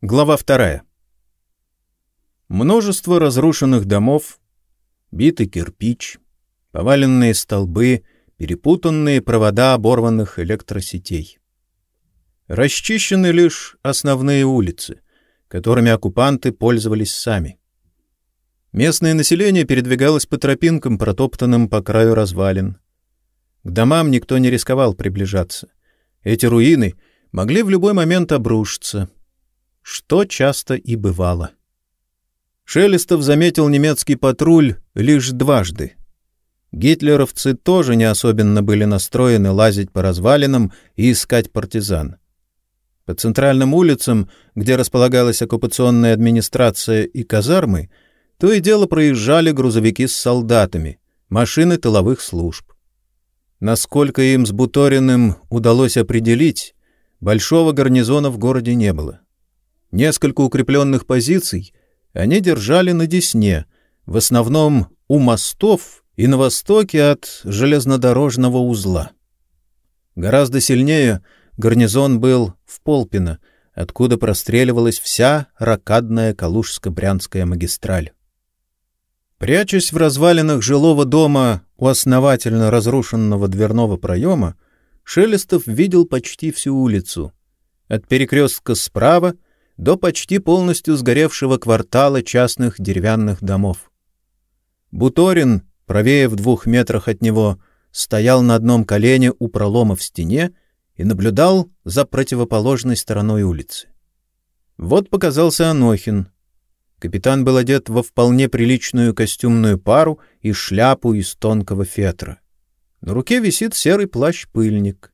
Глава вторая. Множество разрушенных домов, битый кирпич, поваленные столбы, перепутанные провода оборванных электросетей. Расчищены лишь основные улицы, которыми оккупанты пользовались сами. Местное население передвигалось по тропинкам, протоптанным по краю развалин. К домам никто не рисковал приближаться. Эти руины могли в любой момент обрушиться — что часто и бывало. Шелестов заметил немецкий патруль лишь дважды. Гитлеровцы тоже не особенно были настроены лазить по развалинам и искать партизан. По центральным улицам, где располагалась оккупационная администрация и казармы, то и дело проезжали грузовики с солдатами, машины тыловых служб. Насколько им с Буториным удалось определить, большого гарнизона в городе не было. Несколько укрепленных позиций они держали на Десне, в основном у мостов и на востоке от железнодорожного узла. Гораздо сильнее гарнизон был в Полпино, откуда простреливалась вся ракадная Калужско-Брянская магистраль. Прячась в развалинах жилого дома у основательно разрушенного дверного проема, Шелестов видел почти всю улицу. От перекрестка справа — до почти полностью сгоревшего квартала частных деревянных домов. Буторин, правее в двух метрах от него, стоял на одном колене у пролома в стене и наблюдал за противоположной стороной улицы. Вот показался Анохин. Капитан был одет во вполне приличную костюмную пару и шляпу из тонкого фетра. На руке висит серый плащ-пыльник.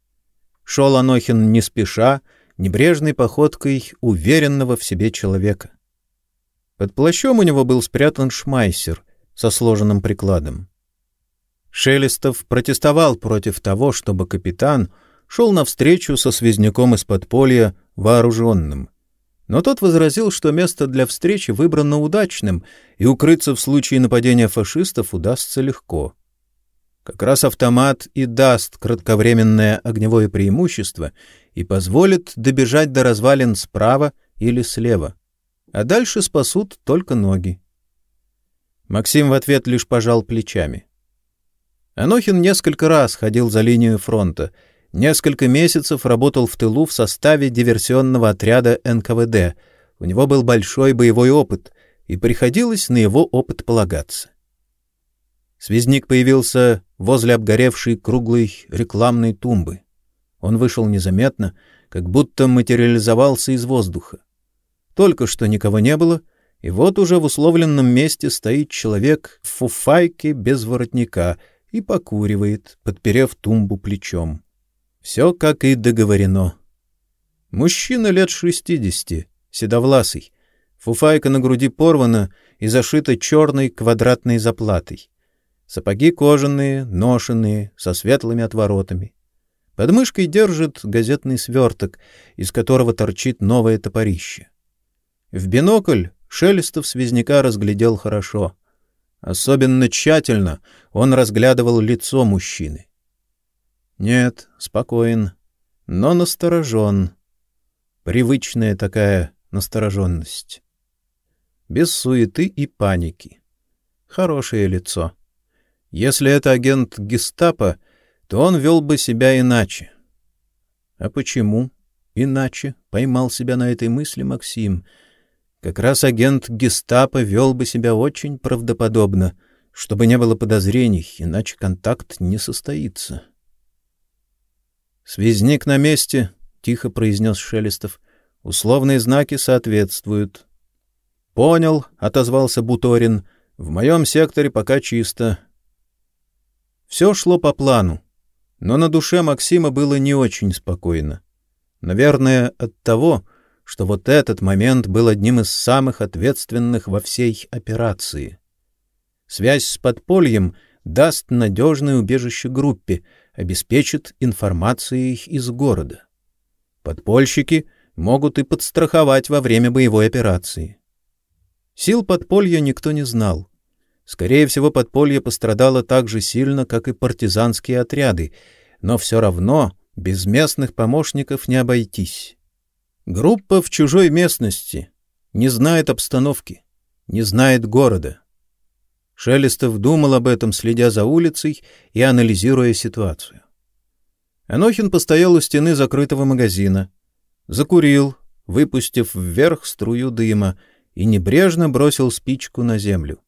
Шел Анохин не спеша, небрежной походкой уверенного в себе человека. Под плащом у него был спрятан шмайсер со сложенным прикладом. Шелестов протестовал против того, чтобы капитан шел навстречу со связняком из подполья вооруженным. Но тот возразил, что место для встречи выбрано удачным, и укрыться в случае нападения фашистов удастся легко. Как раз автомат и даст кратковременное огневое преимущество и позволит добежать до развалин справа или слева. А дальше спасут только ноги. Максим в ответ лишь пожал плечами. Анохин несколько раз ходил за линию фронта, несколько месяцев работал в тылу в составе диверсионного отряда НКВД. У него был большой боевой опыт, и приходилось на его опыт полагаться. Связник появился возле обгоревшей круглой рекламной тумбы. Он вышел незаметно, как будто материализовался из воздуха. Только что никого не было, и вот уже в условленном месте стоит человек в фуфайке без воротника и покуривает, подперев тумбу плечом. Все как и договорено. Мужчина лет шестидесяти, седовласый. Фуфайка на груди порвана и зашита черной квадратной заплатой. Сапоги кожаные, ношеные, со светлыми отворотами. Под мышкой держит газетный сверток, из которого торчит новое топорище. В бинокль Шелестов связняка разглядел хорошо. Особенно тщательно он разглядывал лицо мужчины. Нет, спокоен, но насторожен. Привычная такая настороженность. Без суеты и паники. Хорошее лицо. — если это агент гестапо, то он вел бы себя иначе. А почему иначе? Поймал себя на этой мысли Максим. Как раз агент гестапо вел бы себя очень правдоподобно, чтобы не было подозрений, иначе контакт не состоится. Связник на месте, тихо произнес Шелестов. Условные знаки соответствуют. Понял, отозвался Буторин. В моем секторе пока чисто. Все шло по плану, но на душе Максима было не очень спокойно. Наверное, от того, что вот этот момент был одним из самых ответственных во всей операции. Связь с подпольем даст надежное убежище группе, обеспечит информацией из города. Подпольщики могут и подстраховать во время боевой операции. Сил подполья никто не знал. Скорее всего, подполье пострадало так же сильно, как и партизанские отряды, но все равно без местных помощников не обойтись. Группа в чужой местности, не знает обстановки, не знает города. Шелестов думал об этом, следя за улицей и анализируя ситуацию. Анохин постоял у стены закрытого магазина, закурил, выпустив вверх струю дыма, и небрежно бросил спичку на землю.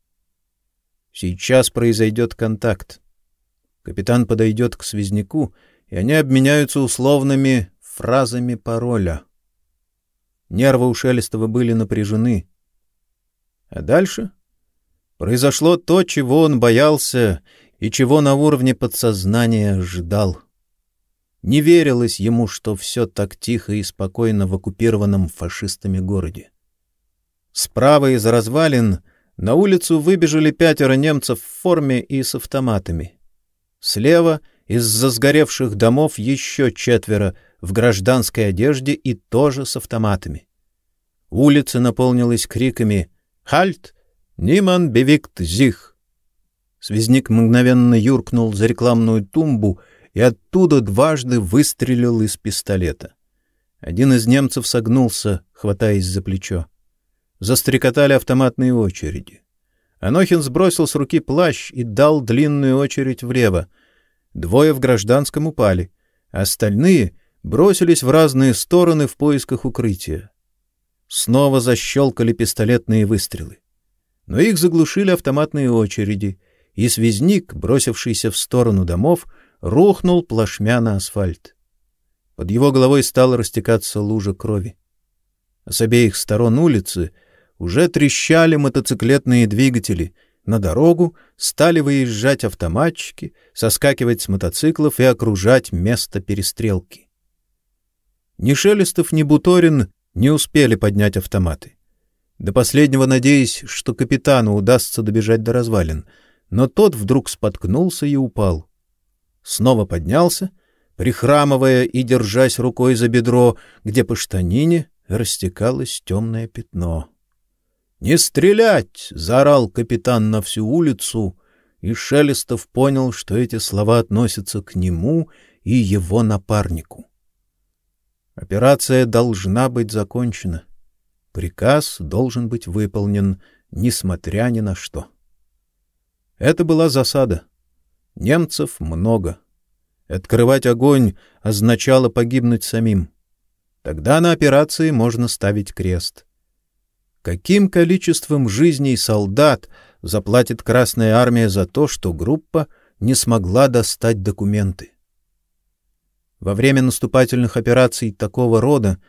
Сейчас произойдет контакт. Капитан подойдет к связняку, и они обменяются условными фразами пароля. Нервы у Шелестова были напряжены. А дальше произошло то, чего он боялся и чего на уровне подсознания ждал. Не верилось ему, что все так тихо и спокойно в оккупированном фашистами городе. Справа из развалин на улицу выбежали пятеро немцев в форме и с автоматами. Слева из-за сгоревших домов еще четверо в гражданской одежде и тоже с автоматами. Улица наполнилась криками «Хальт! Ниман бевикт зих!» Связник мгновенно юркнул за рекламную тумбу и оттуда дважды выстрелил из пистолета. Один из немцев согнулся, хватаясь за плечо. Застрекотали автоматные очереди. Анохин сбросил с руки плащ и дал длинную очередь влево. Двое в гражданском упали, а остальные бросились в разные стороны в поисках укрытия. Снова защелкали пистолетные выстрелы. Но их заглушили автоматные очереди, и связник, бросившийся в сторону домов, рухнул плашмя на асфальт. Под его головой стала растекаться лужа крови. С обеих сторон улицы — уже трещали мотоциклетные двигатели, на дорогу стали выезжать автоматчики, соскакивать с мотоциклов и окружать место перестрелки. Ни Шелестов, ни Буторин не успели поднять автоматы. До последнего надеясь, что капитану удастся добежать до развалин, но тот вдруг споткнулся и упал. Снова поднялся, прихрамывая и держась рукой за бедро, где по штанине растекалось темное пятно. «Не стрелять!» — заорал капитан на всю улицу, и Шелестов понял, что эти слова относятся к нему и его напарнику. Операция должна быть закончена. Приказ должен быть выполнен, несмотря ни на что. Это была засада. Немцев много. Открывать огонь означало погибнуть самим. Тогда на операции можно ставить крест. Каким количеством жизней солдат заплатит Красная армия за то, что группа не смогла достать документы? Во время наступательных операций такого рода,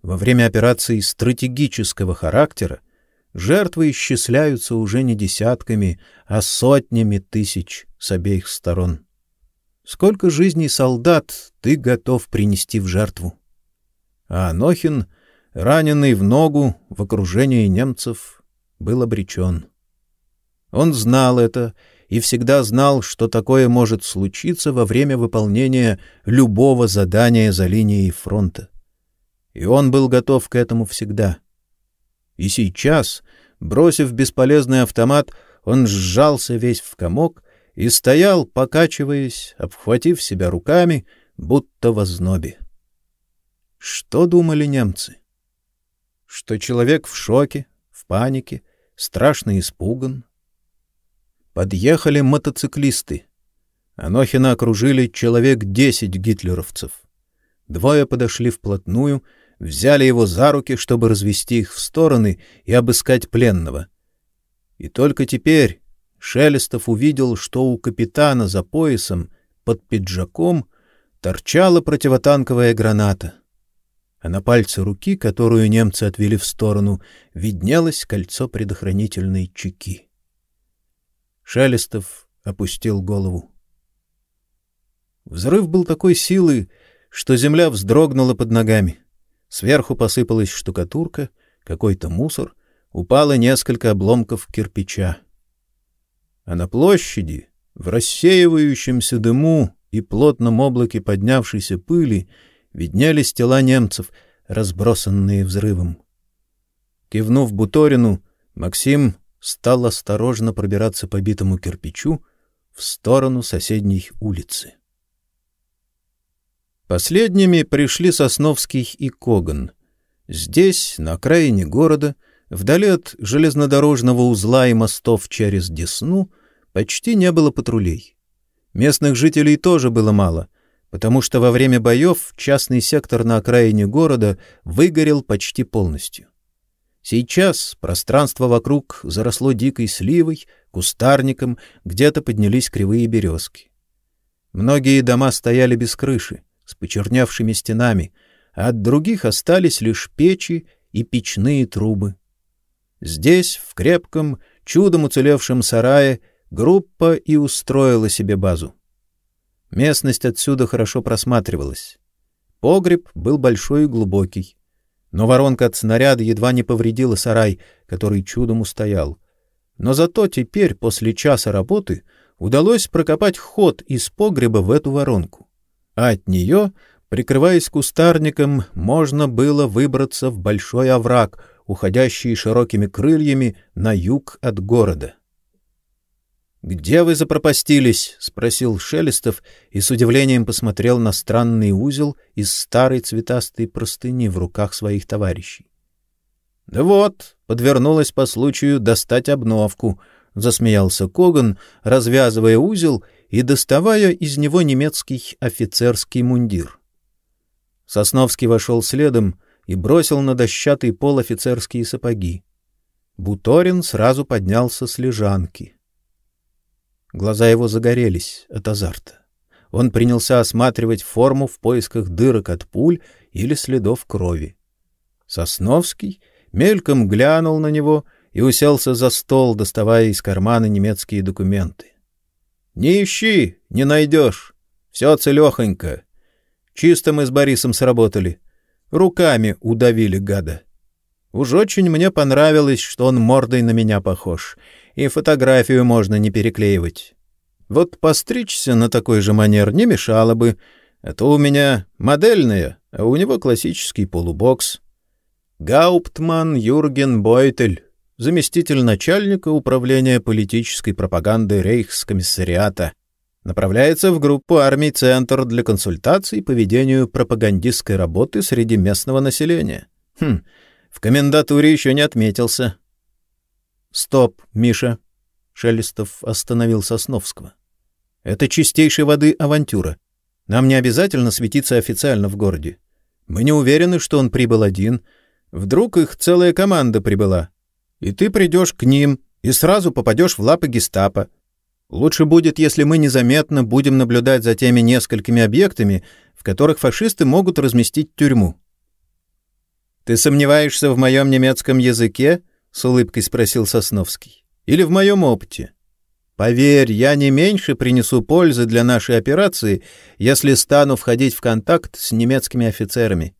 во время операций стратегического характера, жертвы исчисляются уже не десятками, а сотнями тысяч с обеих сторон. Сколько жизней солдат ты готов принести в жертву? А Анохин раненый в ногу в окружении немцев, был обречен. Он знал это и всегда знал, что такое может случиться во время выполнения любого задания за линией фронта. И он был готов к этому всегда. И сейчас, бросив бесполезный автомат, он сжался весь в комок и стоял, покачиваясь, обхватив себя руками, будто в ознобе. Что думали немцы? Что человек в шоке, в панике, страшно испуган. Подъехали мотоциклисты. Анохина окружили человек десять гитлеровцев. Двое подошли вплотную, взяли его за руки, чтобы развести их в стороны и обыскать пленного. И только теперь Шелестов увидел, что у капитана за поясом под пиджаком торчала противотанковая граната — а на пальце руки, которую немцы отвели в сторону, виднелось кольцо предохранительной чеки. Шелестов опустил голову. Взрыв был такой силы, что земля вздрогнула под ногами. Сверху посыпалась штукатурка, какой-то мусор, упало несколько обломков кирпича. А на площади, в рассеивающемся дыму и плотном облаке поднявшейся пыли, виднелись тела немцев, разбросанные взрывом. Кивнув Буторину, Максим стал осторожно пробираться по битому кирпичу в сторону соседней улицы. Последними пришли Сосновский и Коган. Здесь, на окраине города, вдали от железнодорожного узла и мостов через Десну, почти не было патрулей. Местных жителей тоже было мало, потому что во время боев частный сектор на окраине города выгорел почти полностью. Сейчас пространство вокруг заросло дикой сливой, кустарником, где-то поднялись кривые березки. Многие дома стояли без крыши, с почернявшими стенами, а от других остались лишь печи и печные трубы. Здесь, в крепком, чудом уцелевшем сарае, группа и устроила себе базу. Местность отсюда хорошо просматривалась. Погреб был большой и глубокий. Но воронка от снаряда едва не повредила сарай, который чудом устоял. Но зато теперь, после часа работы, удалось прокопать ход из погреба в эту воронку. А от нее, прикрываясь кустарником, можно было выбраться в большой овраг, уходящий широкими крыльями на юг от города. «Где вы запропастились?» — спросил Шелестов и с удивлением посмотрел на странный узел из старой цветастой простыни в руках своих товарищей. «Да вот, подвернулась по случаю достать обновку», — засмеялся Коган, развязывая узел и доставая из него немецкий офицерский мундир. Сосновский вошел следом и бросил на дощатый пол офицерские сапоги. Буторин сразу поднялся с лежанки. Глаза его загорелись от азарта. Он принялся осматривать форму в поисках дырок от пуль или следов крови. Сосновский мельком глянул на него и уселся за стол, доставая из кармана немецкие документы. — Не ищи, не найдешь. Все целехонько. Чисто мы с Борисом сработали. Руками удавили гада. Уж очень мне понравилось, что он мордой на меня похож, и фотографию можно не переклеивать. Вот постричься на такой же манер не мешало бы, а то у меня модельная, а у него классический полубокс. Гауптман Юрген Бойтель, заместитель начальника управления политической пропаганды Рейхскомиссариата, направляется в группу армий «Центр» для консультаций по ведению пропагандистской работы среди местного населения. Хм, в комендатуре еще не отметился. Стоп, Миша. Шелестов остановил Сосновского. Это чистейшей воды авантюра. Нам не обязательно светиться официально в городе. Мы не уверены, что он прибыл один. Вдруг их целая команда прибыла. И ты придешь к ним и сразу попадешь в лапы гестапо. Лучше будет, если мы незаметно будем наблюдать за теми несколькими объектами, в которых фашисты могут разместить тюрьму. Ты сомневаешься в моем немецком языке? С улыбкой спросил Сосновский. Или в моем опыте? Поверь, я не меньше принесу пользы для нашей операции, если стану входить в контакт с немецкими офицерами.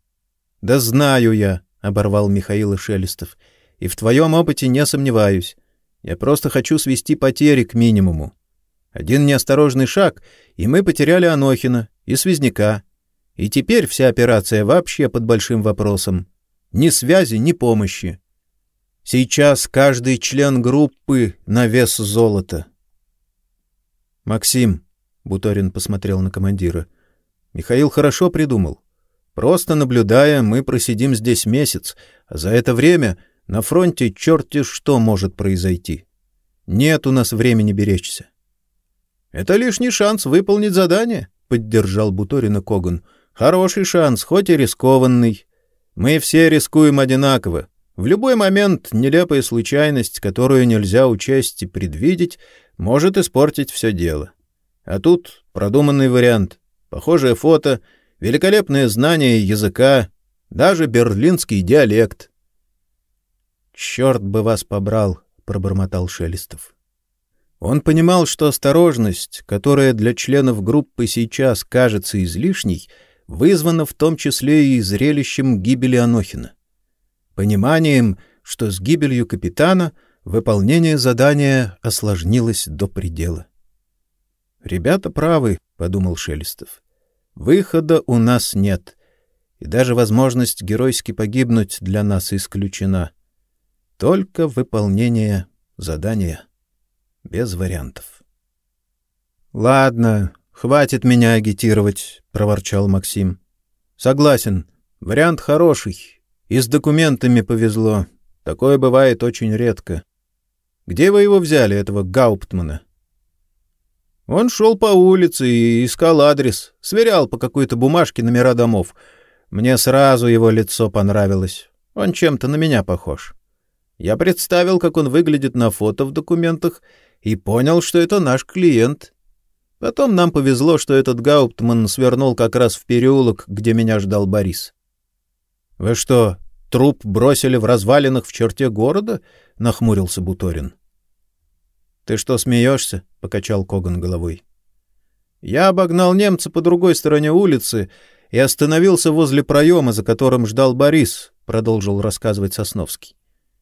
Да знаю я, оборвал Михаил Шелестов. И в твоем опыте не сомневаюсь. Я просто хочу свести потери к минимуму. Один неосторожный шаг, и мы потеряли Анохина и Связняка. И теперь вся операция вообще под большим вопросом. Ни связи, ни помощи. Сейчас каждый член группы на вес золота. Максим, Буторин посмотрел на командира. Михаил хорошо придумал. Просто наблюдая, мы просидим здесь месяц, а за это время на фронте черти что может произойти. Нет у нас времени беречься. Это лишний шанс выполнить задание, поддержал Буторина Коган. Хороший шанс, хоть и рискованный. Мы все рискуем одинаково. В любой момент нелепая случайность, которую нельзя учесть и предвидеть, может испортить все дело. А тут продуманный вариант, похожее фото, великолепное знание языка, даже берлинский диалект. «Черт бы вас побрал!» — пробормотал Шелестов. Он понимал, что осторожность, которая для членов группы сейчас кажется излишней, вызвана в том числе и зрелищем гибели Анохина пониманием, что с гибелью капитана выполнение задания осложнилось до предела. «Ребята правы», — подумал Шелестов. «Выхода у нас нет, и даже возможность геройски погибнуть для нас исключена. Только выполнение задания, без вариантов». «Ладно, хватит меня агитировать», — проворчал Максим. «Согласен, вариант хороший, И с документами повезло. Такое бывает очень редко. Где вы его взяли, этого Гауптмана? Он шел по улице и искал адрес, сверял по какой-то бумажке номера домов. Мне сразу его лицо понравилось. Он чем-то на меня похож. Я представил, как он выглядит на фото в документах, и понял, что это наш клиент. Потом нам повезло, что этот Гауптман свернул как раз в переулок, где меня ждал Борис. — Вы что, труп бросили в развалинах в черте города? — нахмурился Буторин. — «Ты что, смеешься?» — покачал Коган головой. «Я обогнал немца по другой стороне улицы и остановился возле проема, за которым ждал Борис», — продолжил рассказывать Сосновский.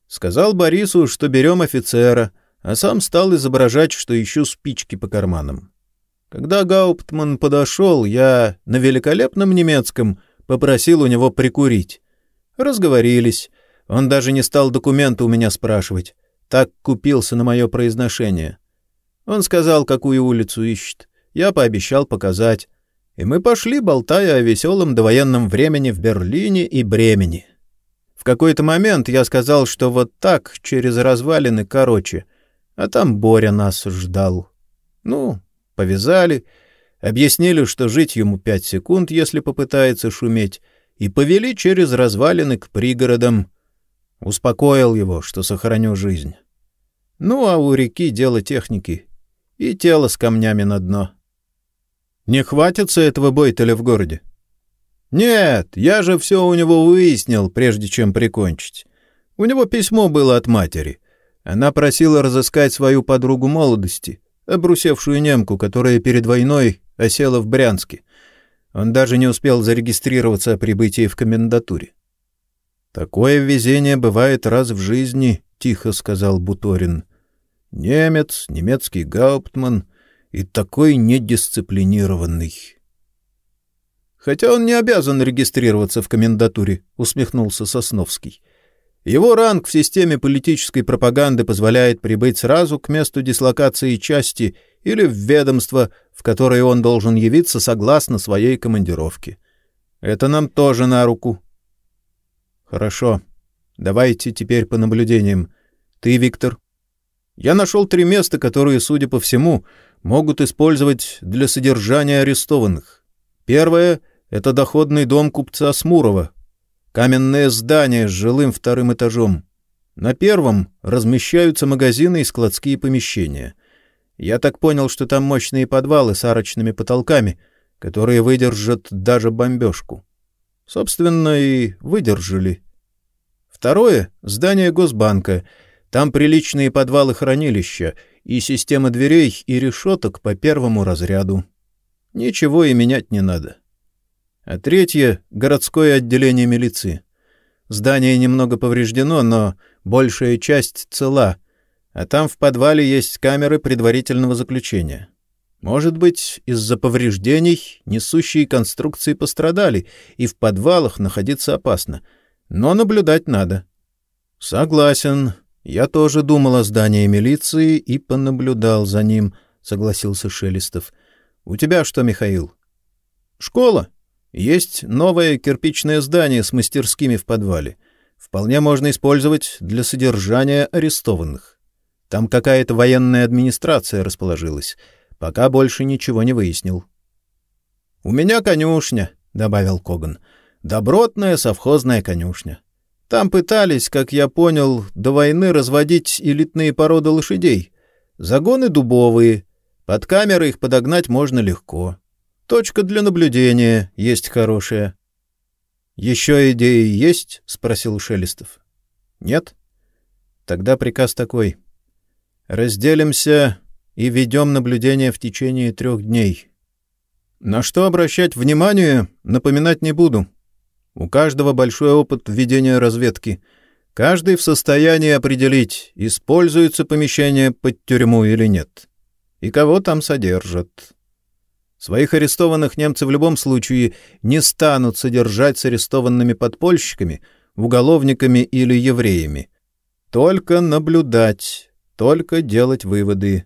«Сказал Борису, что берем офицера, а сам стал изображать, что ищу спички по карманам. Когда Гауптман подошел, я на великолепном немецком попросил у него прикурить. Разговорились. Он даже не стал документы у меня спрашивать. Так купился на мое произношение. Он сказал, какую улицу ищет. Я пообещал показать. И мы пошли, болтая о веселом довоенном времени в Берлине и Бремени. В какой-то момент я сказал, что вот так, через развалины, короче. А там Боря нас ждал. Ну, повязали, объяснили, что жить ему пять секунд, если попытается шуметь, и повели через развалины к пригородам. Успокоил его, что сохраню жизнь. Ну, а у реки дело техники. И тело с камнями на дно. Не хватится этого Бойтеля в городе? Нет, я же все у него выяснил, прежде чем прикончить. У него письмо было от матери. Она просила разыскать свою подругу молодости, обрусевшую немку, которая перед войной осела в Брянске. Он даже не успел зарегистрироваться о прибытии в комендатуре. Такое везение бывает раз в жизни, тихо сказал Буторин. Немец, немецкий гауптман и такой недисциплинированный. Хотя он не обязан регистрироваться в комендатуре, усмехнулся Сосновский. Его ранг в системе политической пропаганды позволяет прибыть сразу к месту дислокации части или в ведомство, в которое он должен явиться согласно своей командировке. Это нам тоже на руку. Хорошо. Давайте теперь по наблюдениям. Ты, Виктор. Я нашел три места, которые, судя по всему, могут использовать для содержания арестованных. Первое — это доходный дом купца Смурова. Каменное здание с жилым вторым этажом. На первом размещаются магазины и складские помещения. Я так понял, что там мощные подвалы с арочными потолками, которые выдержат даже бомбежку. Собственно, и выдержали. Второе — здание Госбанка. Там приличные подвалы хранилища и система дверей и решеток по первому разряду. Ничего и менять не надо. А третье — городское отделение милиции. Здание немного повреждено, но большая часть цела, а там в подвале есть камеры предварительного заключения. Может быть, из-за повреждений несущие конструкции пострадали, и в подвалах находиться опасно. Но наблюдать надо. — Согласен. Я тоже думал о здании милиции и понаблюдал за ним, — согласился Шелестов. — У тебя что, Михаил? — Школа. Есть новое кирпичное здание с мастерскими в подвале. Вполне можно использовать для содержания арестованных. Там какая-то военная администрация расположилась — пока больше ничего не выяснил. — У меня конюшня, — добавил Коган. — Добротная совхозная конюшня. Там пытались, как я понял, до войны разводить элитные породы лошадей. Загоны дубовые. Под камеры их подогнать можно легко. Точка для наблюдения есть хорошая. — Еще идеи есть? — спросил Шелестов. — Нет? Тогда приказ такой. Разделимся и ведем наблюдение в течение трех дней. На что обращать внимание, напоминать не буду. У каждого большой опыт ведения разведки. Каждый в состоянии определить, используется помещение под тюрьму или нет. И кого там содержат. Своих арестованных немцы в любом случае не станут содержать с арестованными подпольщиками, уголовниками или евреями. Только наблюдать, только делать выводы.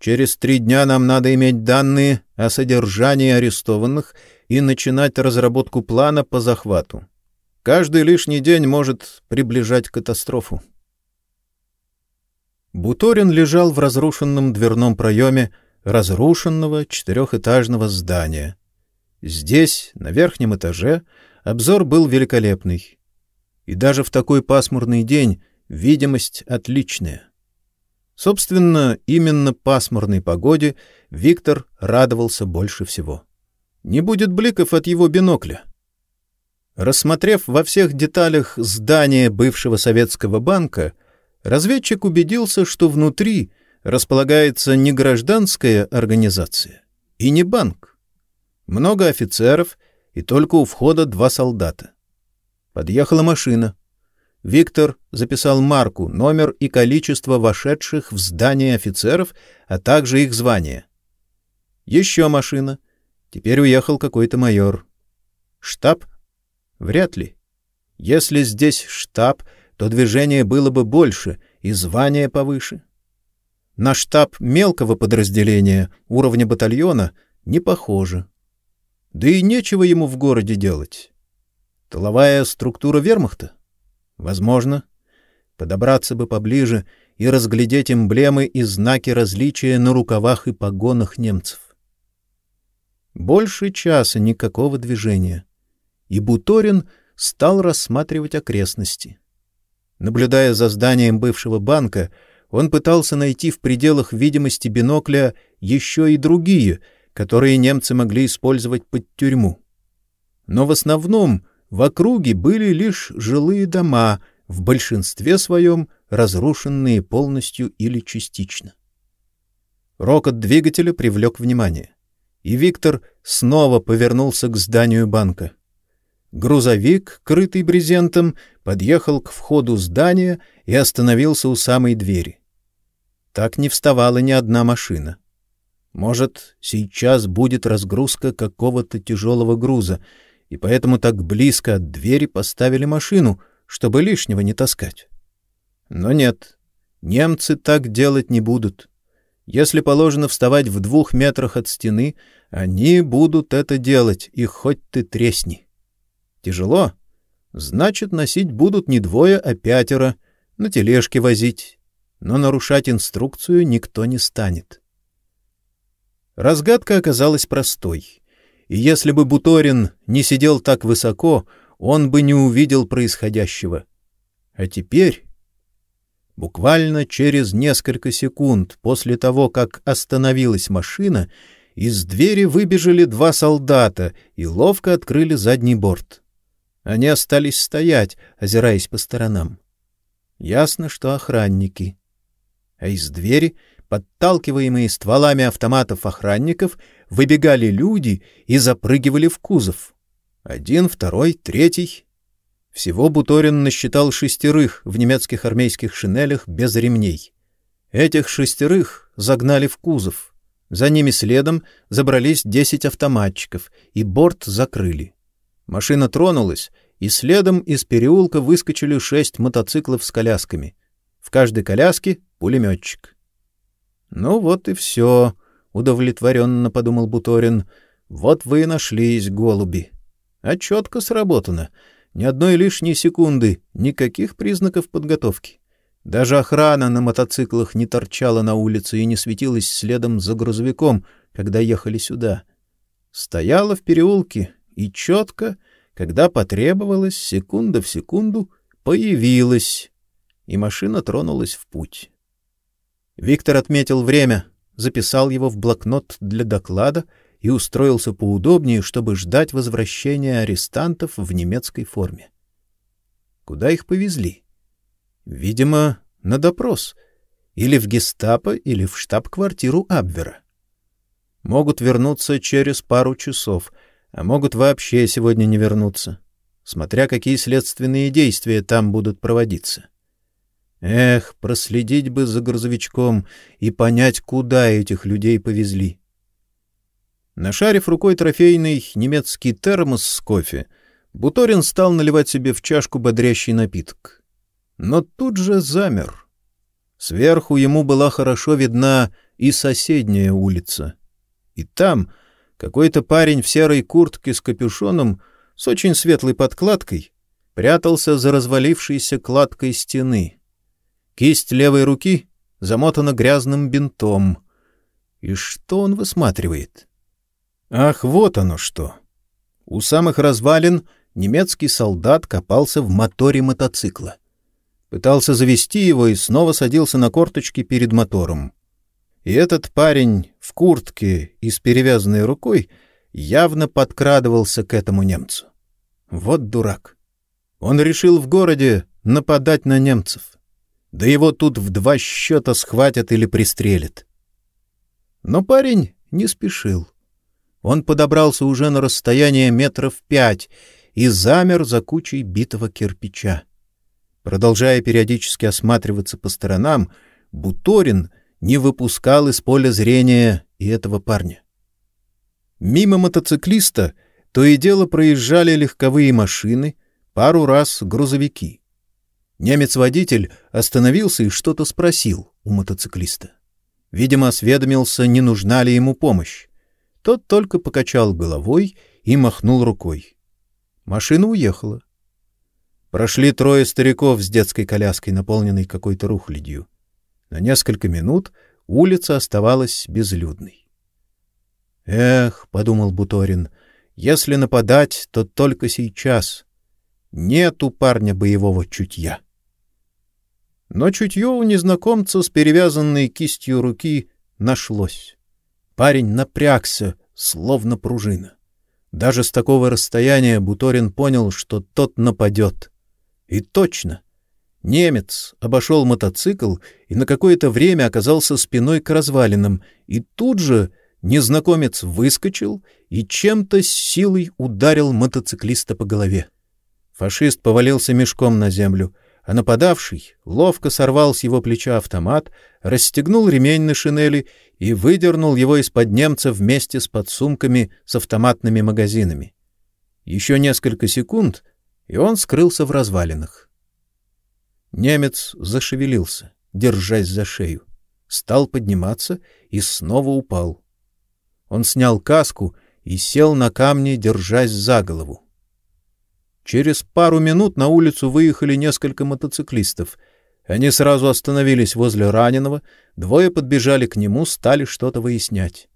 Через три дня нам надо иметь данные о содержании арестованных и начинать разработку плана по захвату. Каждый лишний день может приближать катастрофу. Буторин лежал в разрушенном дверном проеме разрушенного четырехэтажного здания. Здесь, на верхнем этаже, обзор был великолепный. И даже в такой пасмурный день видимость отличная. Собственно, именно пасмурной погоде Виктор радовался больше всего. Не будет бликов от его бинокля. Рассмотрев во всех деталях здание бывшего советского банка, разведчик убедился, что внутри располагается не гражданская организация и не банк. Много офицеров и только у входа два солдата. Подъехала машина. Виктор записал марку, номер и количество вошедших в здание офицеров, а также их звание. Еще машина. Теперь уехал какой-то майор. Штаб? Вряд ли. Если здесь штаб, то движение было бы больше и звание повыше. На штаб мелкого подразделения уровня батальона не похоже. Да и нечего ему в городе делать. Тыловая структура вермахта? Возможно. Подобраться бы поближе и разглядеть эмблемы и знаки различия на рукавах и погонах немцев. Больше часа никакого движения. И Буторин стал рассматривать окрестности. Наблюдая за зданием бывшего банка, он пытался найти в пределах видимости бинокля еще и другие, которые немцы могли использовать под тюрьму. Но в основном в округе были лишь жилые дома, в большинстве своем разрушенные полностью или частично. Рокот двигателя привлек внимание, и Виктор снова повернулся к зданию банка. Грузовик, крытый брезентом, подъехал к входу здания и остановился у самой двери. Так не вставала ни одна машина. Может, сейчас будет разгрузка какого-то тяжелого груза, и поэтому так близко от двери поставили машину, чтобы лишнего не таскать. Но нет, немцы так делать не будут. Если положено вставать в двух метрах от стены, они будут это делать, и хоть ты тресни. Тяжело? Значит, носить будут не двое, а пятеро, на тележке возить. Но нарушать инструкцию никто не станет. Разгадка оказалась простой. И если бы Буторин не сидел так высоко, он бы не увидел происходящего. А теперь... Буквально через несколько секунд после того, как остановилась машина, из двери выбежали два солдата и ловко открыли задний борт. Они остались стоять, озираясь по сторонам. Ясно, что охранники. А из двери, подталкиваемые стволами автоматов охранников, выбегали люди и запрыгивали в кузов. Один, второй, третий. Всего Буторин насчитал шестерых в немецких армейских шинелях без ремней. Этих шестерых загнали в кузов. За ними следом забрались десять автоматчиков, и борт закрыли. Машина тронулась, и следом из переулка выскочили шесть мотоциклов с колясками. В каждой коляске — пулеметчик. «Ну вот и все», — удовлетворенно подумал Буторин. «Вот вы и нашлись, голуби. А четко сработано. Ни одной лишней секунды, никаких признаков подготовки. Даже охрана на мотоциклах не торчала на улице и не светилась следом за грузовиком, когда ехали сюда. Стояла в переулке и четко, когда потребовалось, секунда в секунду, появилась, и машина тронулась в путь. Виктор отметил время, записал его в блокнот для доклада и устроился поудобнее, чтобы ждать возвращения арестантов в немецкой форме. Куда их повезли? Видимо, на допрос. Или в гестапо, или в штаб-квартиру Абвера. Могут вернуться через пару часов — а могут вообще сегодня не вернуться, смотря какие следственные действия там будут проводиться. Эх, проследить бы за грузовичком и понять, куда этих людей повезли. Нашарив рукой трофейный немецкий термос с кофе, Буторин стал наливать себе в чашку бодрящий напиток. Но тут же замер. Сверху ему была хорошо видна и соседняя улица. И там какой-то парень в серой куртке с капюшоном, с очень светлой подкладкой, прятался за развалившейся кладкой стены. Кисть левой руки замотана грязным бинтом. И что он высматривает? Ах, вот оно что! У самых развалин немецкий солдат копался в моторе мотоцикла. Пытался завести его и снова садился на корточки перед мотором. И этот парень в куртке и с перевязанной рукой явно подкрадывался к этому немцу. Вот дурак. Он решил в городе нападать на немцев. Да его тут в два счета схватят или пристрелят. Но парень не спешил. Он подобрался уже на расстояние метров пять и замер за кучей битого кирпича. Продолжая периодически осматриваться по сторонам, Буторин не выпускал из поля зрения и этого парня. Мимо мотоциклиста то и дело проезжали легковые машины, пару раз грузовики. Немец-водитель остановился и что-то спросил у мотоциклиста. Видимо, осведомился, не нужна ли ему помощь. Тот только покачал головой и махнул рукой. Машина уехала. Прошли трое стариков с детской коляской, наполненной какой-то рухлядью. На несколько минут улица оставалась безлюдной. Эх, подумал Буторин, если нападать, то только сейчас. Нет у парня боевого чутья. Но чутье у незнакомца с перевязанной кистью руки нашлось. Парень напрягся, словно пружина. Даже с такого расстояния Буторин понял, что тот нападет. И точно. Немец обошел мотоцикл и на какое-то время оказался спиной к развалинам, и тут же незнакомец выскочил и чем-то с силой ударил мотоциклиста по голове. Фашист повалился мешком на землю — а нападавший ловко сорвал с его плеча автомат, расстегнул ремень на шинели и выдернул его из-под немца вместе с подсумками с автоматными магазинами. Еще несколько секунд, и он скрылся в развалинах. Немец зашевелился, держась за шею, стал подниматься и снова упал. Он снял каску и сел на камни, держась за голову. Через пару минут на улицу выехали несколько мотоциклистов. Они сразу остановились возле раненого, двое подбежали к нему, стали что-то выяснять.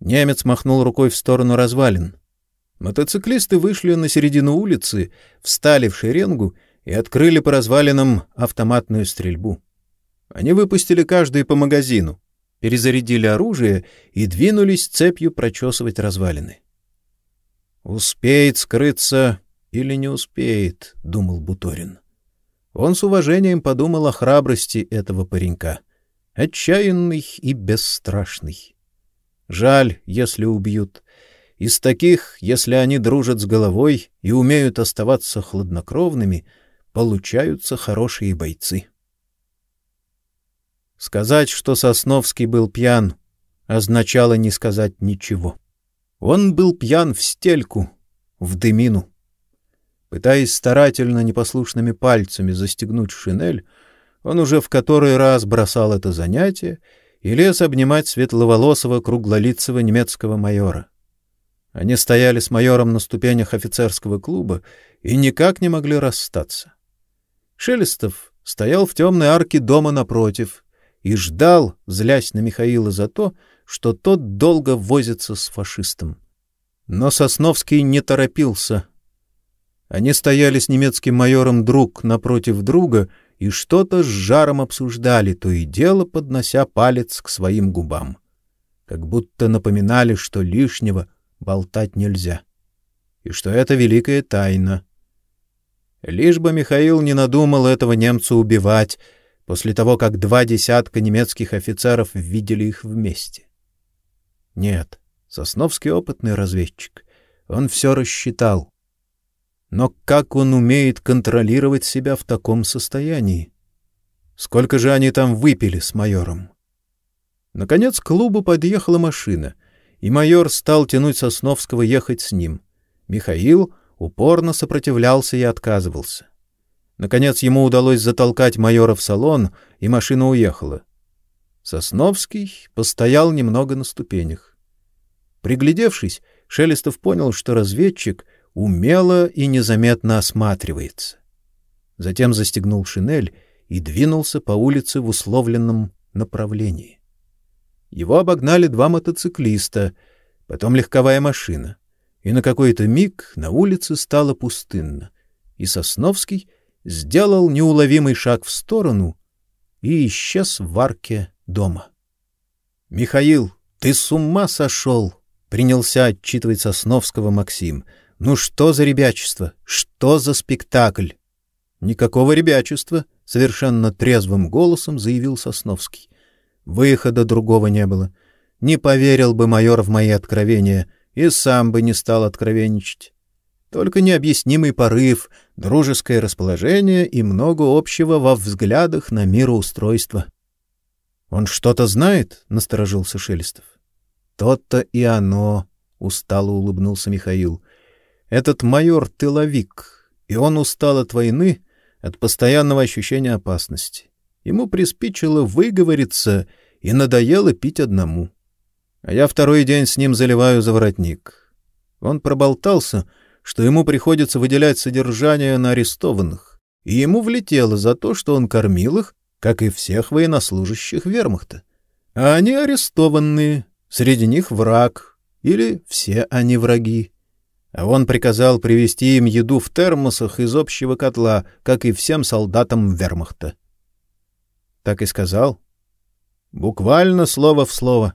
Немец махнул рукой в сторону развалин. Мотоциклисты вышли на середину улицы, встали в шеренгу и открыли по развалинам автоматную стрельбу. Они выпустили каждый по магазину, перезарядили оружие и двинулись цепью прочесывать развалины. Успеет скрыться или не успеет, думал Буторин. Он с уважением подумал о храбрости этого паренька, отчаянный и бесстрашный. Жаль, если убьют. Из таких, если они дружат с головой и умеют оставаться хладнокровными, получаются хорошие бойцы. Сказать, что Сосновский был пьян, означало не сказать ничего. Он был пьян в стельку, в дымину. Пытаясь старательно непослушными пальцами застегнуть шинель, он уже в который раз бросал это занятие и лез обнимать светловолосого круглолицего немецкого майора. Они стояли с майором на ступенях офицерского клуба и никак не могли расстаться. Шелестов стоял в темной арке дома напротив и ждал, злясь на Михаила за то, что тот долго возится с фашистом. Но Сосновский не торопился, они стояли с немецким майором друг напротив друга и что-то с жаром обсуждали, то и дело поднося палец к своим губам, как будто напоминали, что лишнего болтать нельзя, и что это великая тайна. Лишь бы Михаил не надумал этого немца убивать после того, как два десятка немецких офицеров видели их вместе. Нет, Сосновский опытный разведчик. Он все рассчитал. Но как он умеет контролировать себя в таком состоянии? Сколько же они там выпили с майором? Наконец к клубу подъехала машина, и майор стал тянуть Сосновского ехать с ним. Михаил упорно сопротивлялся и отказывался. Наконец ему удалось затолкать майора в салон, и машина уехала. Сосновский постоял немного на ступенях. Приглядевшись, Шелестов понял, что разведчик умело и незаметно осматривается. Затем застегнул шинель и двинулся по улице в условленном направлении. Его обогнали два мотоциклиста, потом легковая машина, и на какой-то миг на улице стало пустынно, и Сосновский сделал неуловимый шаг в сторону и исчез в арке дома. — Михаил, ты с ума сошел! — принялся отчитывать Сосновского Максим. — Ну что за ребячество? Что за спектакль? — Никакого ребячества, — совершенно трезвым голосом заявил Сосновский. Выхода другого не было. Не поверил бы майор в мои откровения и сам бы не стал откровенничать. Только необъяснимый порыв, дружеское расположение и много общего во взглядах на мироустройство. — Он что-то знает? — насторожился Шелестов. — То-то и оно, — устало улыбнулся Михаил. — Этот майор — тыловик, и он устал от войны, от постоянного ощущения опасности. Ему приспичило выговориться и надоело пить одному. А я второй день с ним заливаю за воротник. Он проболтался, что ему приходится выделять содержание на арестованных, и ему влетело за то, что он кормил их, как и всех военнослужащих вермахта. А они арестованные, среди них враг, или все они враги. А он приказал привезти им еду в термосах из общего котла, как и всем солдатам вермахта. Так и сказал. Буквально слово в слово.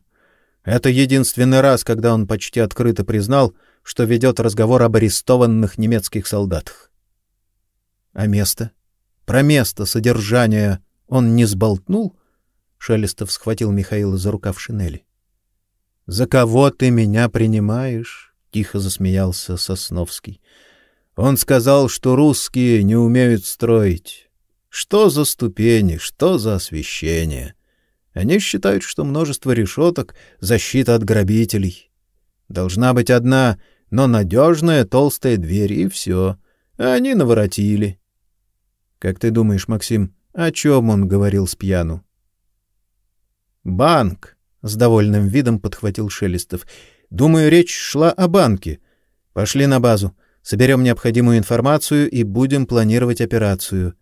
Это единственный раз, когда он почти открыто признал, что ведет разговор об арестованных немецких солдатах. А место? Про место содержания он не сболтнул? Шелестов схватил Михаила за рукав шинели. — За кого ты меня принимаешь? — тихо засмеялся Сосновский. Он сказал, что русские не умеют строить. Что за ступени, что за освещение? Они считают, что множество решеток — защита от грабителей. Должна быть одна, но надежная толстая дверь, и все. Они наворотили. Как ты думаешь, Максим, о чем он говорил с пьяну? «Банк», — с довольным видом подхватил Шелестов. «Думаю, речь шла о банке. Пошли на базу, соберем необходимую информацию и будем планировать операцию.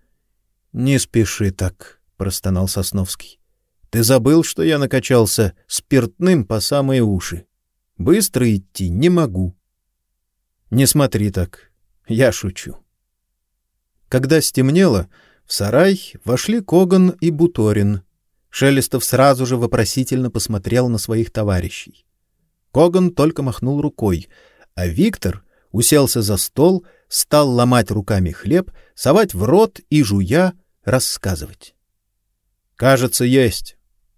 Не спеши так, простонал Сосновский. Ты забыл, что я накачался спиртным по самые уши. Быстро идти не могу. Не смотри так. Я шучу. Когда стемнело, в сарай вошли Коган и Буторин. Шелестов сразу же вопросительно посмотрел на своих товарищей. Коган только махнул рукой, а Виктор уселся за стол, стал ломать руками хлеб, совать в рот и жуя рассказывать. Кажется, есть.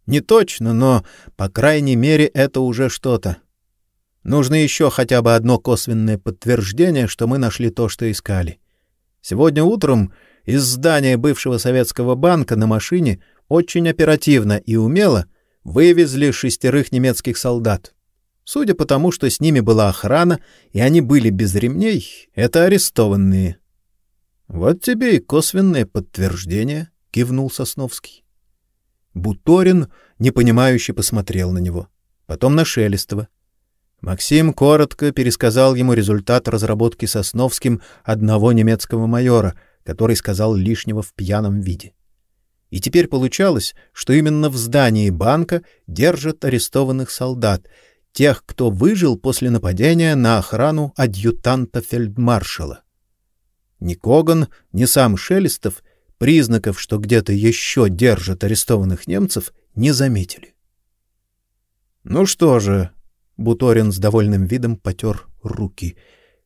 Не точно, но, по крайней мере, это уже что-то. Нужно еще хотя бы одно косвенное подтверждение, что мы нашли то, что искали. Сегодня утром из здания бывшего советского банка на машине очень оперативно и умело вывезли шестерых немецких солдат. Судя по тому, что с ними была охрана, и они были без ремней, это арестованные. Вот тебе и косвенное подтверждение, кивнул Сосновский. Буторин непонимающе посмотрел на него, потом на Шелестова. Максим коротко пересказал ему результат разработки Сосновским одного немецкого майора, который сказал лишнего в пьяном виде. И теперь получалось, что именно в здании банка держат арестованных солдат, тех, кто выжил после нападения на охрану адъютанта фельдмаршала. Ни Коган, ни сам Шелестов признаков, что где-то еще держат арестованных немцев, не заметили. Ну что же, Буторин с довольным видом потер руки.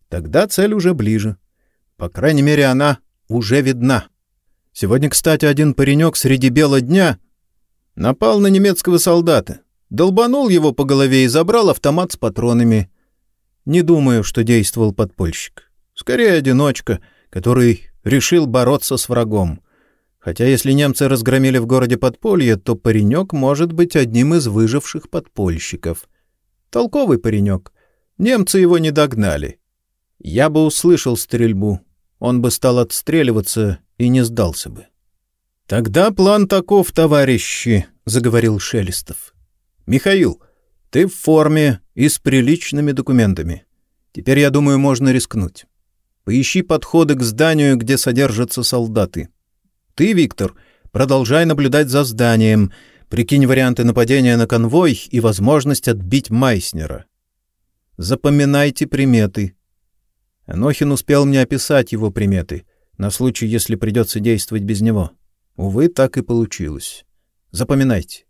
Тогда цель уже ближе. По крайней мере, она уже видна. Сегодня, кстати, один паренек среди бела дня напал на немецкого солдата, долбанул его по голове и забрал автомат с патронами. Не думаю, что действовал подпольщик. Скорее, одиночка — который решил бороться с врагом. Хотя если немцы разгромили в городе подполье, то паренек может быть одним из выживших подпольщиков. Толковый паренек. Немцы его не догнали. Я бы услышал стрельбу. Он бы стал отстреливаться и не сдался бы. — Тогда план таков, товарищи, — заговорил Шелестов. — Михаил, ты в форме и с приличными документами. Теперь, я думаю, можно рискнуть. Поищи подходы к зданию, где содержатся солдаты. Ты, Виктор, продолжай наблюдать за зданием, прикинь варианты нападения на конвой и возможность отбить Майснера. Запоминайте приметы. Анохин успел мне описать его приметы, на случай, если придется действовать без него. Увы, так и получилось. Запоминайте.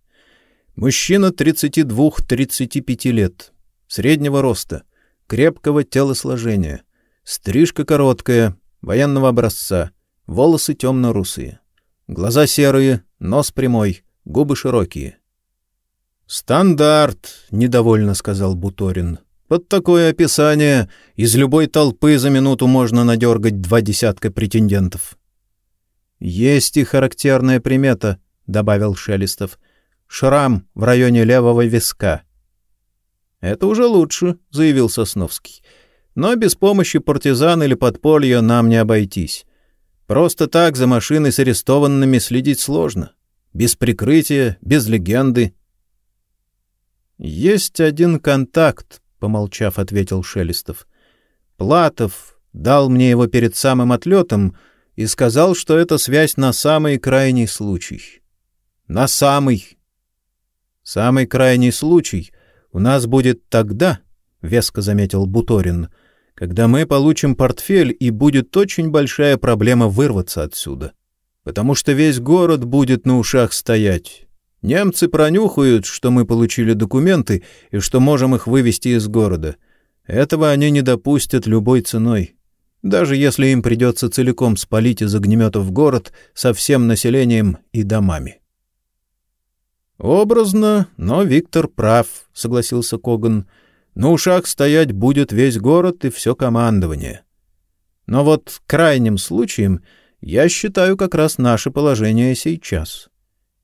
Мужчина 32-35 лет, среднего роста, крепкого телосложения, стрижка короткая, военного образца, волосы темно-русые, глаза серые, нос прямой, губы широкие. «Стандарт», — недовольно сказал Буторин. «Под такое описание из любой толпы за минуту можно надергать два десятка претендентов». «Есть и характерная примета», — добавил Шелестов. «Шрам в районе левого виска». «Это уже лучше», — заявил Сосновский. «Но без помощи партизан или подполья нам не обойтись. Просто так за машиной с арестованными следить сложно. Без прикрытия, без легенды». «Есть один контакт», — помолчав, ответил Шелестов. «Платов дал мне его перед самым отлетом и сказал, что это связь на самый крайний случай. На самый. Самый крайний случай — у нас будет тогда, — веско заметил Буторин, — когда мы получим портфель, и будет очень большая проблема вырваться отсюда. Потому что весь город будет на ушах стоять. Немцы пронюхают, что мы получили документы и что можем их вывести из города. Этого они не допустят любой ценой. Даже если им придется целиком спалить из огнеметов город со всем населением и домами. Образно, но Виктор прав, согласился Коган. На ушах стоять будет весь город и все командование. Но вот крайним случаем я считаю как раз наше положение сейчас.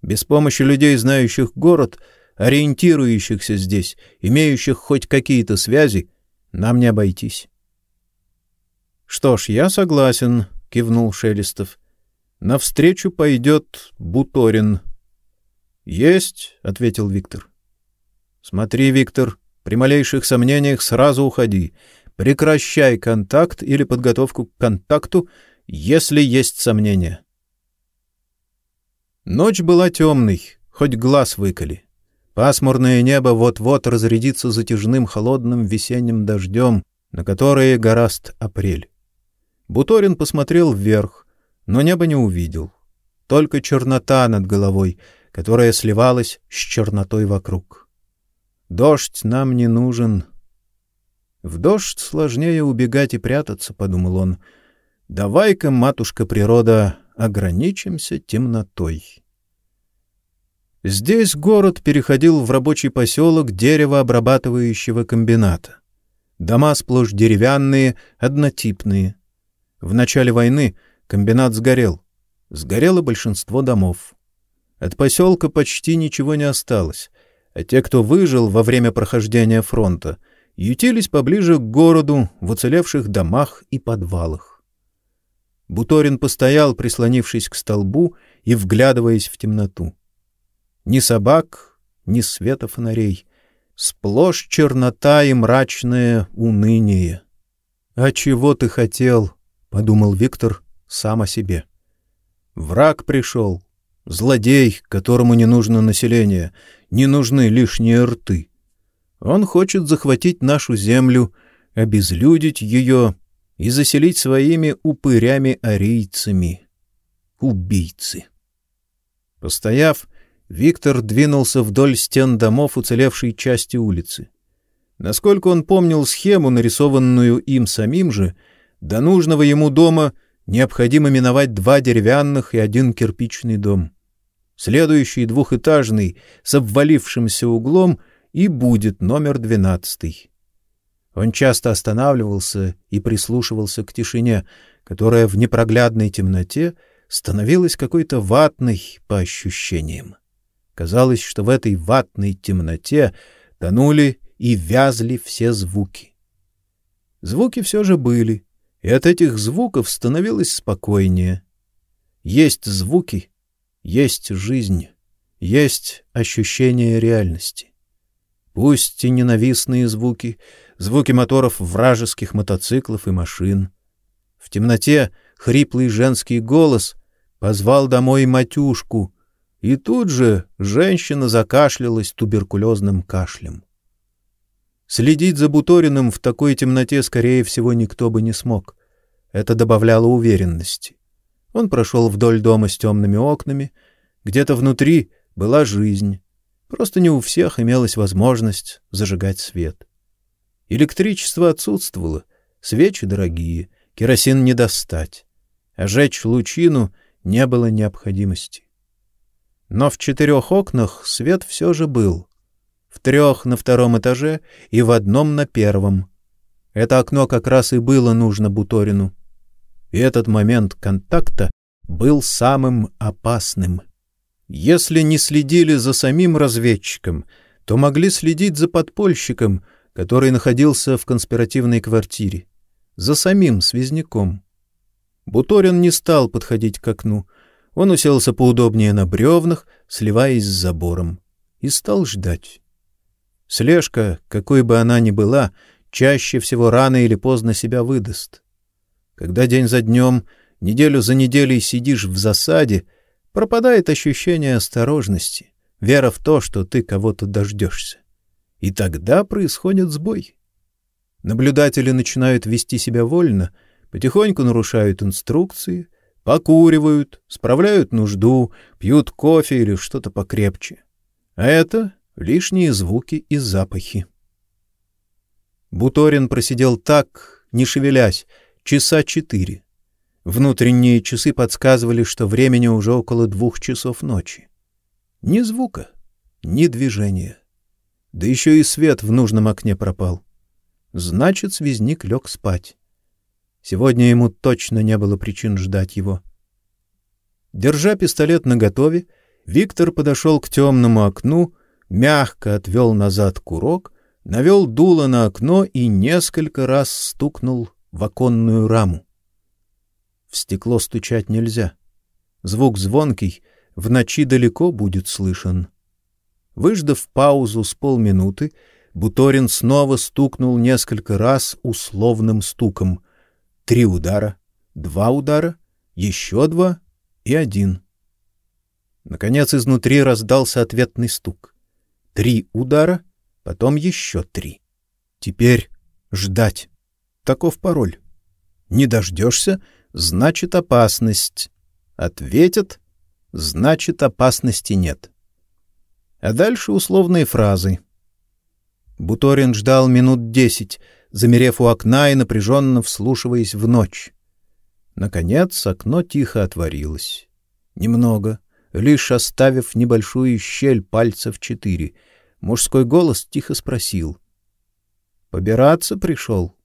Без помощи людей, знающих город, ориентирующихся здесь, имеющих хоть какие-то связи, нам не обойтись. Что ж, я согласен, кивнул Шелестов. Навстречу пойдет Буторин. Есть, ответил Виктор. Смотри, Виктор, при малейших сомнениях сразу уходи. Прекращай контакт или подготовку к контакту, если есть сомнения. Ночь была темной, хоть глаз выколи. Пасмурное небо вот-вот разрядится затяжным холодным весенним дождем, на которое гораст апрель. Буторин посмотрел вверх, но небо не увидел. Только чернота над головой — которая сливалась с чернотой вокруг. Дождь нам не нужен. В дождь сложнее убегать и прятаться, подумал он. Давай-ка, матушка природа, ограничимся темнотой. Здесь город переходил в рабочий поселок деревообрабатывающего комбината. Дома сплошь деревянные, однотипные. В начале войны комбинат сгорел. Сгорело большинство домов. От поселка почти ничего не осталось, а те, кто выжил во время прохождения фронта, ютились поближе к городу в уцелевших домах и подвалах. Буторин постоял, прислонившись к столбу и вглядываясь в темноту. Ни собак, ни света фонарей. Сплошь чернота и мрачное уныние. «А чего ты хотел?» — подумал Виктор сам о себе. «Враг пришел, Злодей, которому не нужно население, не нужны лишние рты. Он хочет захватить нашу землю, обезлюдить ее и заселить своими упырями-арийцами. Убийцы. Постояв, Виктор двинулся вдоль стен домов уцелевшей части улицы. Насколько он помнил схему, нарисованную им самим же, до нужного ему дома необходимо миновать два деревянных и один кирпичный дом. Следующий двухэтажный с обвалившимся углом и будет номер двенадцатый. Он часто останавливался и прислушивался к тишине, которая в непроглядной темноте становилась какой-то ватной по ощущениям. Казалось, что в этой ватной темноте тонули и вязли все звуки. Звуки все же были, и от этих звуков становилось спокойнее. Есть звуки, есть жизнь, есть ощущение реальности. Пусть и ненавистные звуки, звуки моторов вражеских мотоциклов и машин. В темноте хриплый женский голос позвал домой матюшку, и тут же женщина закашлялась туберкулезным кашлем. Следить за Буториным в такой темноте, скорее всего, никто бы не смог. Это добавляло уверенности. Он прошел вдоль дома с темными окнами. Где-то внутри была жизнь. Просто не у всех имелась возможность зажигать свет. Электричество отсутствовало, свечи дорогие, керосин не достать. А жечь лучину не было необходимости. Но в четырех окнах свет все же был. В трех на втором этаже и в одном на первом. Это окно как раз и было нужно Буторину. И этот момент контакта был самым опасным. Если не следили за самим разведчиком, то могли следить за подпольщиком, который находился в конспиративной квартире, за самим связняком. Буторин не стал подходить к окну. Он уселся поудобнее на бревнах, сливаясь с забором, и стал ждать. Слежка, какой бы она ни была, чаще всего рано или поздно себя выдаст. Когда день за днем, неделю за неделей сидишь в засаде — пропадает ощущение осторожности, вера в то, что ты кого-то дождешься. И тогда происходит сбой. Наблюдатели начинают вести себя вольно, потихоньку нарушают инструкции, покуривают, справляют нужду, пьют кофе или что-то покрепче. А это лишние звуки и запахи. Буторин просидел так, не шевелясь, часа четыре. Внутренние часы подсказывали, что времени уже около двух часов ночи. Ни звука, ни движения. Да еще и свет в нужном окне пропал. Значит, связник лег спать. Сегодня ему точно не было причин ждать его. Держа пистолет наготове, Виктор подошел к темному окну, мягко отвел назад курок, навел дуло на окно и несколько раз стукнул в оконную раму. В стекло стучать нельзя. Звук звонкий, в ночи далеко будет слышен. Выждав паузу с полминуты, Буторин снова стукнул несколько раз условным стуком. Три удара, два удара, еще два и один. Наконец изнутри раздался ответный стук. Три удара, потом еще три. Теперь ждать. Таков пароль. Не дождешься — значит опасность. Ответят, значит опасности нет. А дальше условные фразы. Буторин ждал минут десять, замерев у окна и напряженно вслушиваясь в ночь. Наконец окно тихо отворилось. Немного, лишь оставив небольшую щель пальцев четыре. Мужской голос тихо спросил. — Побираться пришел?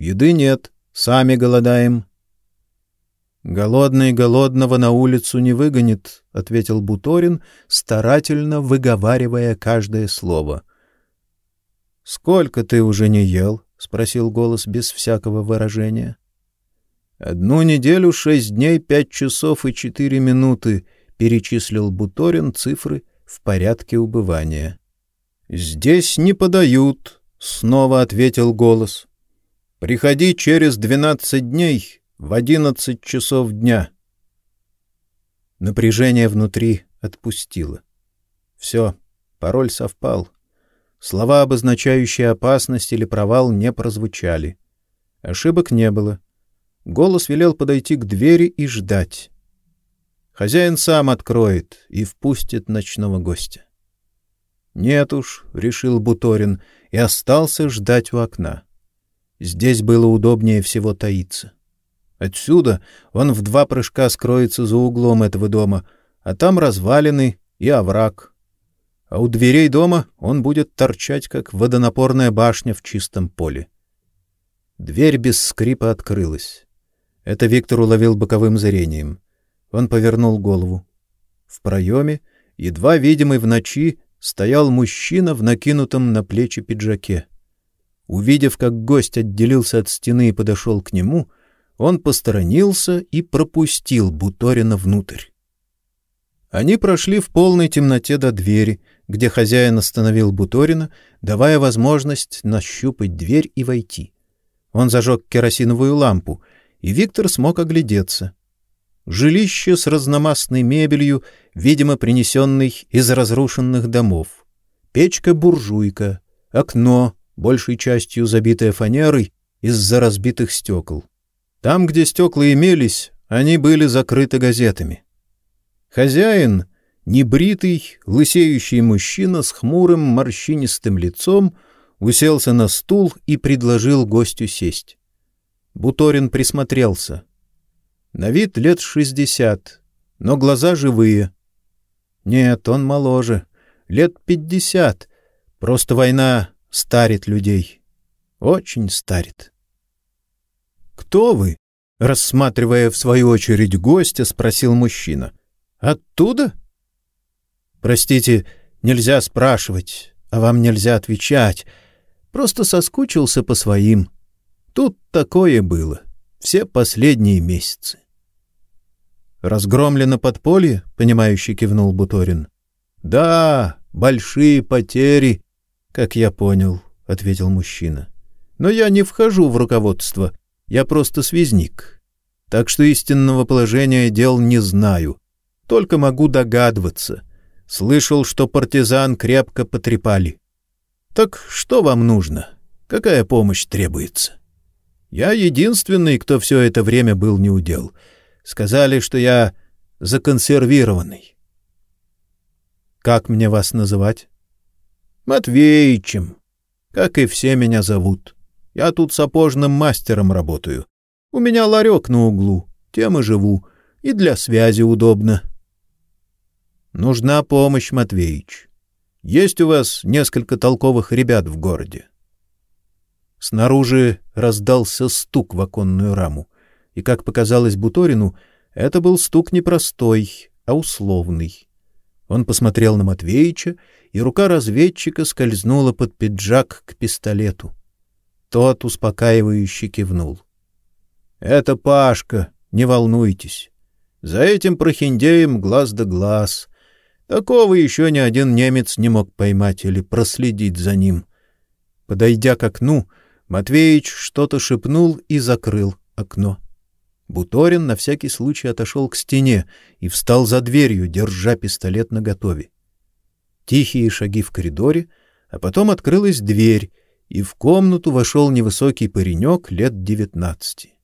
Еды нет, сами голодаем. Голодный голодного на улицу не выгонит, ответил Буторин, старательно выговаривая каждое слово. Сколько ты уже не ел? спросил голос без всякого выражения. Одну неделю, шесть дней, пять часов и четыре минуты, перечислил Буторин цифры в порядке убывания. Здесь не подают, снова ответил голос. Приходи через двенадцать дней, в одиннадцать часов дня. Напряжение внутри отпустило. Все, пароль совпал. Слова, обозначающие опасность или провал, не прозвучали. Ошибок не было. Голос велел подойти к двери и ждать. Хозяин сам откроет и впустит ночного гостя. Нет уж, решил Буторин и остался ждать у окна. Здесь было удобнее всего таиться. Отсюда он в два прыжка скроется за углом этого дома, а там развалины и овраг. А у дверей дома он будет торчать, как водонапорная башня в чистом поле. Дверь без скрипа открылась. Это Виктор уловил боковым зрением. Он повернул голову. В проеме, едва видимый в ночи, стоял мужчина в накинутом на плечи пиджаке. Увидев, как гость отделился от стены и подошел к нему, он посторонился и пропустил Буторина внутрь. Они прошли в полной темноте до двери, где хозяин остановил Буторина, давая возможность нащупать дверь и войти. Он зажег керосиновую лампу, и Виктор смог оглядеться. Жилище с разномастной мебелью, видимо, принесенной из разрушенных домов. Печка-буржуйка, окно, большей частью забитое фанерой из-за разбитых стекол. Там, где стекла имелись, они были закрыты газетами. Хозяин, небритый, лысеющий мужчина с хмурым морщинистым лицом, уселся на стул и предложил гостю сесть. Буторин присмотрелся. На вид лет шестьдесят, но глаза живые. Нет, он моложе, лет пятьдесят. Просто война старит людей. Очень старит. «Кто вы?» — рассматривая в свою очередь гостя, спросил мужчина. «Оттуда?» «Простите, нельзя спрашивать, а вам нельзя отвечать. Просто соскучился по своим. Тут такое было. Все последние месяцы». «Разгромлено подполье?» — понимающе кивнул Буторин. «Да, большие потери, как я понял», — ответил мужчина. «Но я не вхожу в руководство. Я просто связник. Так что истинного положения дел не знаю. Только могу догадываться. Слышал, что партизан крепко потрепали. Так что вам нужно? Какая помощь требуется? Я единственный, кто все это время был неудел. Сказали, что я законсервированный. Как мне вас называть? Матвеичем. Как и все меня зовут. Я тут сапожным мастером работаю. У меня ларек на углу, тем и живу, и для связи удобно. Нужна помощь, Матвеич. Есть у вас несколько толковых ребят в городе. Снаружи раздался стук в оконную раму, и, как показалось Буторину, это был стук не простой, а условный. Он посмотрел на Матвеича, и рука разведчика скользнула под пиджак к пистолету. Тот успокаивающе кивнул. — Это Пашка, не волнуйтесь. За этим прохиндеем глаз да глаз. Такого еще ни один немец не мог поймать или проследить за ним. Подойдя к окну, Матвеич что-то шепнул и закрыл окно. Буторин на всякий случай отошел к стене и встал за дверью, держа пистолет наготове. Тихие шаги в коридоре, а потом открылась дверь, и в комнату вошел невысокий паренек лет девятнадцати.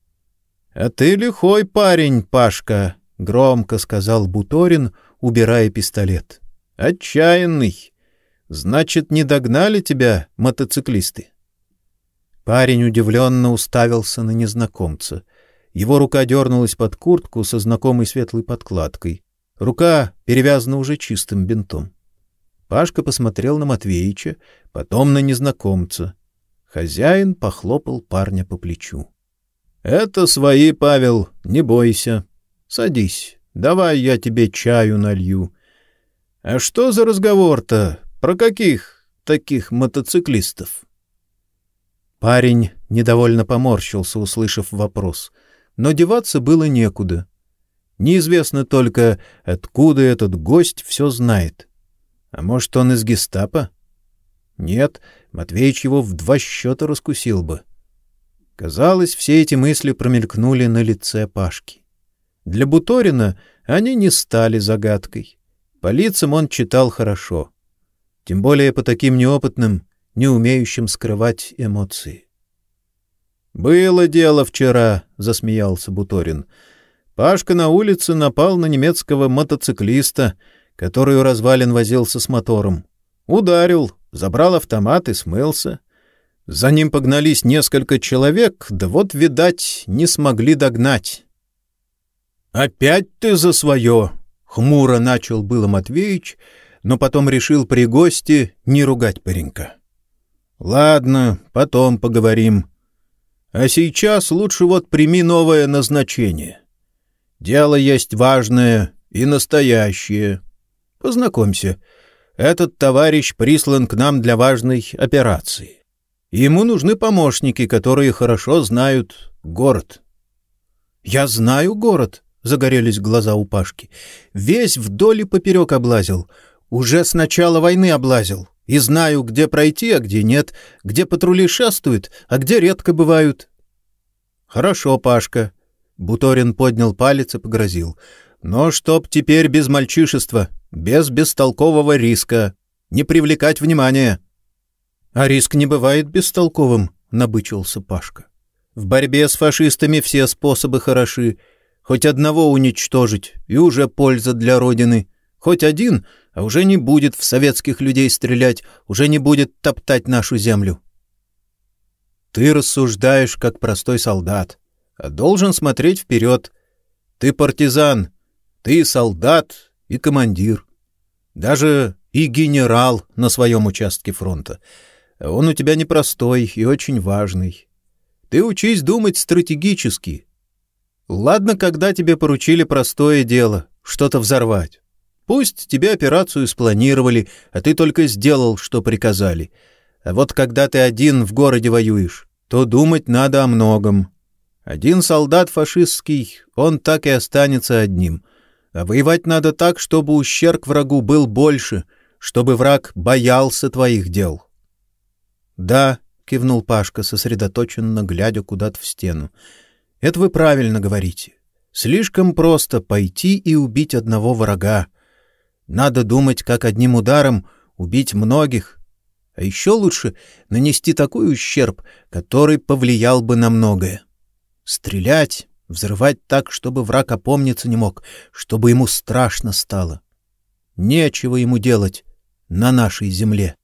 — А ты лихой парень, Пашка, — громко сказал Буторин, убирая пистолет. — Отчаянный. Значит, не догнали тебя мотоциклисты? Парень удивленно уставился на незнакомца. Его рука дернулась под куртку со знакомой светлой подкладкой. Рука перевязана уже чистым бинтом. Пашка посмотрел на Матвеича, потом на незнакомца. Хозяин похлопал парня по плечу. — Это свои, Павел, не бойся. Садись, давай я тебе чаю налью. — А что за разговор-то? Про каких таких мотоциклистов? Парень недовольно поморщился, услышав вопрос, но деваться было некуда. Неизвестно только, откуда этот гость все знает. А может, он из гестапо? Нет, Матвеич его в два счета раскусил бы. Казалось, все эти мысли промелькнули на лице Пашки. Для Буторина они не стали загадкой. По лицам он читал хорошо. Тем более по таким неопытным, не умеющим скрывать эмоции. «Было дело вчера», — засмеялся Буторин. «Пашка на улице напал на немецкого мотоциклиста — который у развалин возился с мотором. Ударил, забрал автомат и смылся. За ним погнались несколько человек, да вот, видать, не смогли догнать. «Опять ты за свое!» — хмуро начал было Матвеич, но потом решил при гости не ругать паренька. «Ладно, потом поговорим. А сейчас лучше вот прими новое назначение. Дело есть важное и настоящее». Познакомься. Этот товарищ прислан к нам для важной операции. Ему нужны помощники, которые хорошо знают город. — Я знаю город, — загорелись глаза у Пашки. «Весь вдоль и поперек облазил. Уже с начала войны облазил. И знаю, где пройти, а где нет, где патрули шастают, а где редко бывают». «Хорошо, Пашка». Буторин поднял палец и погрозил. «Но чтоб теперь без мальчишества, без бестолкового риска, не привлекать внимания». «А риск не бывает бестолковым», — набычился Пашка. «В борьбе с фашистами все способы хороши. Хоть одного уничтожить, и уже польза для Родины. Хоть один, а уже не будет в советских людей стрелять, уже не будет топтать нашу землю. Ты рассуждаешь, как простой солдат, а должен смотреть вперед. Ты партизан, ты солдат и командир. Даже и генерал на своем участке фронта. Он у тебя непростой и очень важный. Ты учись думать стратегически, Ладно, когда тебе поручили простое дело — что-то взорвать. Пусть тебе операцию спланировали, а ты только сделал, что приказали. А вот когда ты один в городе воюешь, то думать надо о многом. Один солдат фашистский, он так и останется одним. А воевать надо так, чтобы ущерб врагу был больше, чтобы враг боялся твоих дел. — Да, — кивнул Пашка, сосредоточенно глядя куда-то в стену. Это вы правильно говорите. Слишком просто пойти и убить одного врага. Надо думать, как одним ударом убить многих. А еще лучше нанести такой ущерб, который повлиял бы на многое. Стрелять, взрывать так, чтобы враг опомниться не мог, чтобы ему страшно стало. Нечего ему делать на нашей земле.